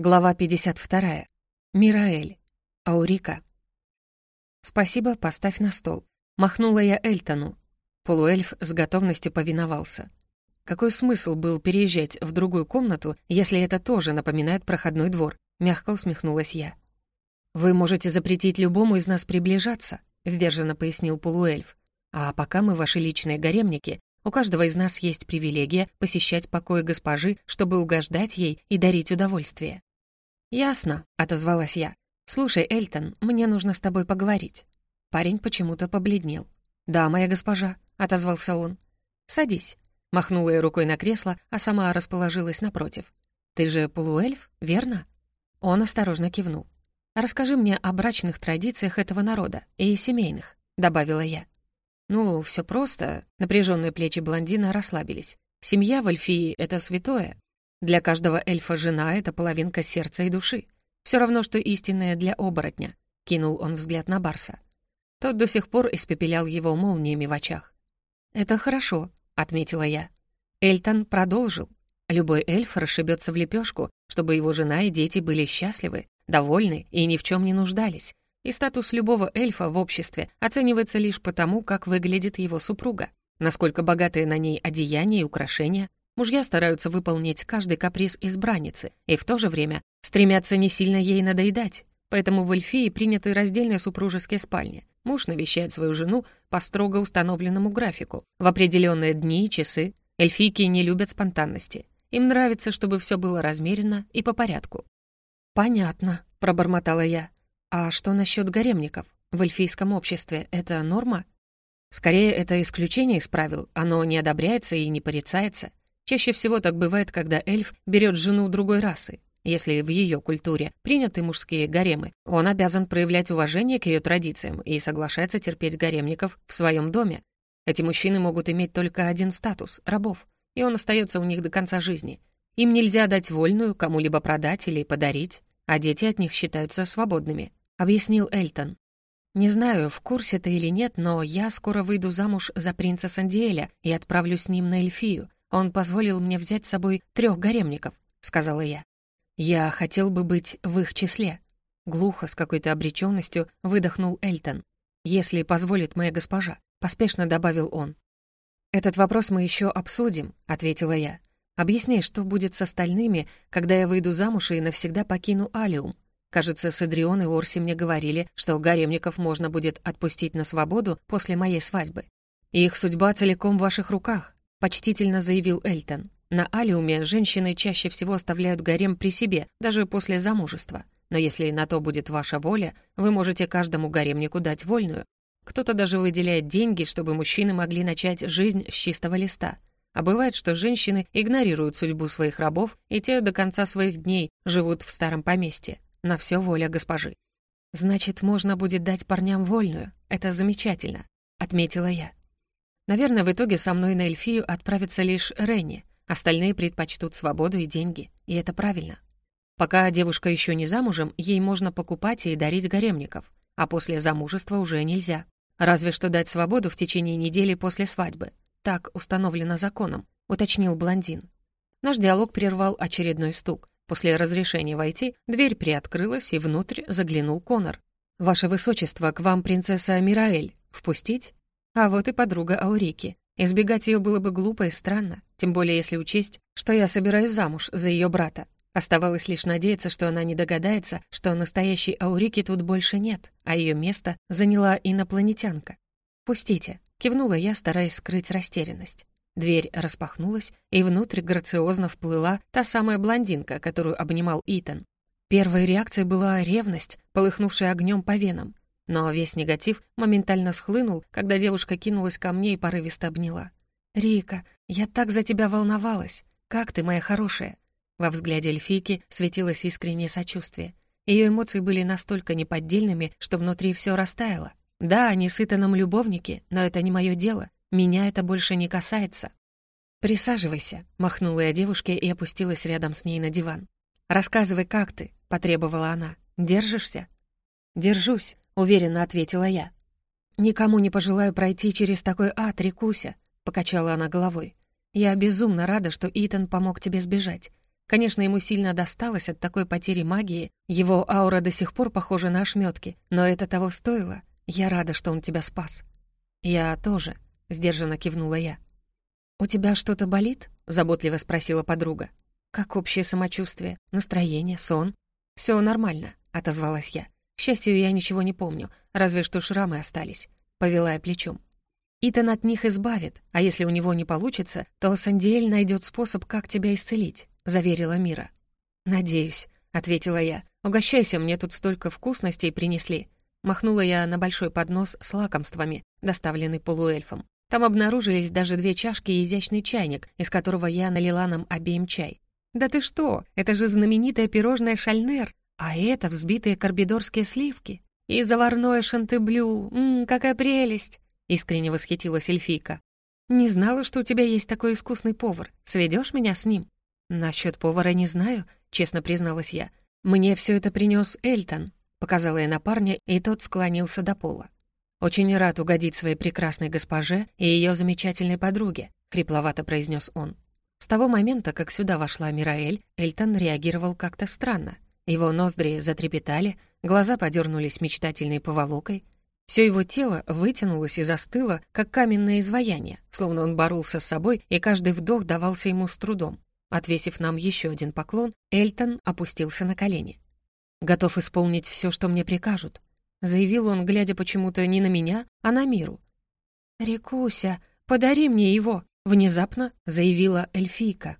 Глава 52. Мираэль. Аурика. «Спасибо, поставь на стол». Махнула я Эльтону. Полуэльф с готовностью повиновался. Какой смысл был переезжать в другую комнату, если это тоже напоминает проходной двор? Мягко усмехнулась я. «Вы можете запретить любому из нас приближаться», — сдержанно пояснил полуэльф. «А пока мы ваши личные гаремники, у каждого из нас есть привилегия посещать покои госпожи, чтобы угождать ей и дарить удовольствие. «Ясно», — отозвалась я. «Слушай, Эльтон, мне нужно с тобой поговорить». Парень почему-то побледнел. «Да, моя госпожа», — отозвался он. «Садись», — махнула я рукой на кресло, а сама расположилась напротив. «Ты же полуэльф, верно?» Он осторожно кивнул. «Расскажи мне о брачных традициях этого народа и семейных», — добавила я. «Ну, все просто». Напряженные плечи блондина расслабились. «Семья в Эльфии — это святое, для каждого эльфа жена — это половинка сердца и души. Все равно, что истинная для оборотня», — кинул он взгляд на Барса. Тот до сих пор испепелял его молниями в очах. «Это хорошо», — отметила я. Эльтон продолжил. Любой эльф расшибется в лепешку, чтобы его жена и дети были счастливы, довольны и ни в чем не нуждались. И статус любого эльфа в обществе оценивается лишь потому, как выглядит его супруга, насколько богатые на ней одеяния и украшения, Мужья стараются выполнить каждый каприз избранницы и в то же время стремятся не сильно ей надоедать. Поэтому в Эльфии приняты раздельные супружеские спальни. Муж навещает свою жену по строго установленному графику. В определенные дни и часы эльфийки не любят спонтанности. Им нравится, чтобы все было размеренно и по порядку. «Понятно», — пробормотала я. «А что насчет гаремников? В эльфийском обществе это норма?» «Скорее, это исключение из правил. Оно не одобряется и не порицается. Чаще всего так бывает, когда эльф берет жену другой расы. Если в ее культуре приняты мужские гаремы, он обязан проявлять уважение к ее традициям и соглашается терпеть гаремников в своем доме. Эти мужчины могут иметь только один статус — рабов, и он остается у них до конца жизни. Им нельзя дать вольную, кому-либо продать или подарить, а дети от них считаются свободными, — объяснил Эльтон. «Не знаю, в курсе ты или нет, но я скоро выйду замуж за принца Сандиэля и отправлюсь с ним на Эльфию, он позволил мне взять с собой трех гаремников», — сказала я. «Я хотел бы быть в их числе». Глухо, с какой-то обреченностью, выдохнул Эльтон. «Если позволит моя госпожа», — поспешно добавил он. «Этот вопрос мы еще обсудим», — ответила я. «Объясни, что будет с остальными, когда я выйду замуж и навсегда покину Алиум. Кажется, Садрион и Орси мне говорили, что гаремников можно будет отпустить на свободу после моей свадьбы. Их судьба целиком в ваших руках. — почтительно заявил Эльтон. «На Алиуме женщины чаще всего оставляют гарем при себе, даже после замужества. Но если на то будет ваша воля, вы можете каждому гаремнику дать вольную. Кто-то даже выделяет деньги, чтобы мужчины могли начать жизнь с чистого листа. А бывает, что женщины игнорируют судьбу своих рабов, и те до конца своих дней живут в старом поместье. На все воля госпожи. «Значит, можно будет дать парням вольную. Это замечательно», — отметила я. Наверное, в итоге со мной на Эльфию отправится лишь Ренни. Остальные предпочтут свободу и деньги. И это правильно. Пока девушка еще не замужем, ей можно покупать и дарить гаремников. А после замужества уже нельзя. Разве что дать свободу в течение недели после свадьбы. Так установлено законом, уточнил блондин. Наш диалог прервал очередной стук. После разрешения войти, дверь приоткрылась, и внутрь заглянул Конор. «Ваше высочество, к вам принцесса Мираэль. Впустить?» А вот и подруга Аурики. Избегать ее было бы глупо и странно, тем более если учесть, что я собираюсь замуж за ее брата. Оставалось лишь надеяться, что она не догадается, что настоящей Аурики тут больше нет, а ее место заняла инопланетянка. «Пустите», — кивнула я, стараясь скрыть растерянность. Дверь распахнулась, и внутрь грациозно вплыла та самая блондинка, которую обнимал Итан. Первой реакцией была ревность, полыхнувшая огнем по венам. Но весь негатив моментально схлынул, когда девушка кинулась ко мне и порывисто обняла. «Рика, я так за тебя волновалась! Как ты, моя хорошая!» Во взгляде эльфийки светилось искреннее сочувствие. Ее эмоции были настолько неподдельными, что внутри все растаяло. «Да, они с Итаном любовники, но это не мое дело. Меня это больше не касается». «Присаживайся», — махнула я девушке и опустилась рядом с ней на диван. «Рассказывай, как ты?» — потребовала она. «Держишься?» «Держусь», уверенно ответила я. «Никому не пожелаю пройти через такой ад, Рикуся», — покачала она головой. «Я безумно рада, что Итан помог тебе сбежать. Конечно, ему сильно досталось от такой потери магии, его аура до сих пор похожа на ошметки, но это того стоило. Я рада, что он тебя спас». «Я тоже», — сдержанно кивнула я. «У тебя что-то болит?» — заботливо спросила подруга. «Как общее самочувствие, настроение, сон?» Все нормально», — отозвалась я. «К счастью, я ничего не помню, разве что шрамы остались», — повела я плечом. «Итан от них избавит, а если у него не получится, то Сандиэль найдет способ, как тебя исцелить», — заверила Мира. «Надеюсь», — ответила я. «Угощайся, мне тут столько вкусностей принесли». Махнула я на большой поднос с лакомствами, доставленный полуэльфом. Там обнаружились даже две чашки и изящный чайник, из которого я налила нам обеим чай. «Да ты что? Это же знаменитое пирожное шальнер! А это взбитые карбидорские сливки! И заварное шантеблю! Ммм, какая прелесть!» Искренне восхитилась эльфийка. «Не знала, что у тебя есть такой искусный повар. Сведешь меня с ним?» «Насчет повара не знаю», — честно призналась я. «Мне все это принес Эльтон», — показала я на парня, и тот склонился до пола. «Очень рад угодить своей прекрасной госпоже и ее замечательной подруге», — хрипловато произнес он. С того момента, как сюда вошла Мираэль, Эльтон реагировал как-то странно. Его ноздри затрепетали, глаза подернулись мечтательной поволокой. Все его тело вытянулось и застыло, как каменное изваяние, словно он боролся с собой, и каждый вдох давался ему с трудом. Отвесив нам еще один поклон, Эльтон опустился на колени. «Готов исполнить все, что мне прикажут», заявил он, глядя почему-то не на меня, а на миру. «Рекуся, подари мне его!» — внезапно заявила эльфийка.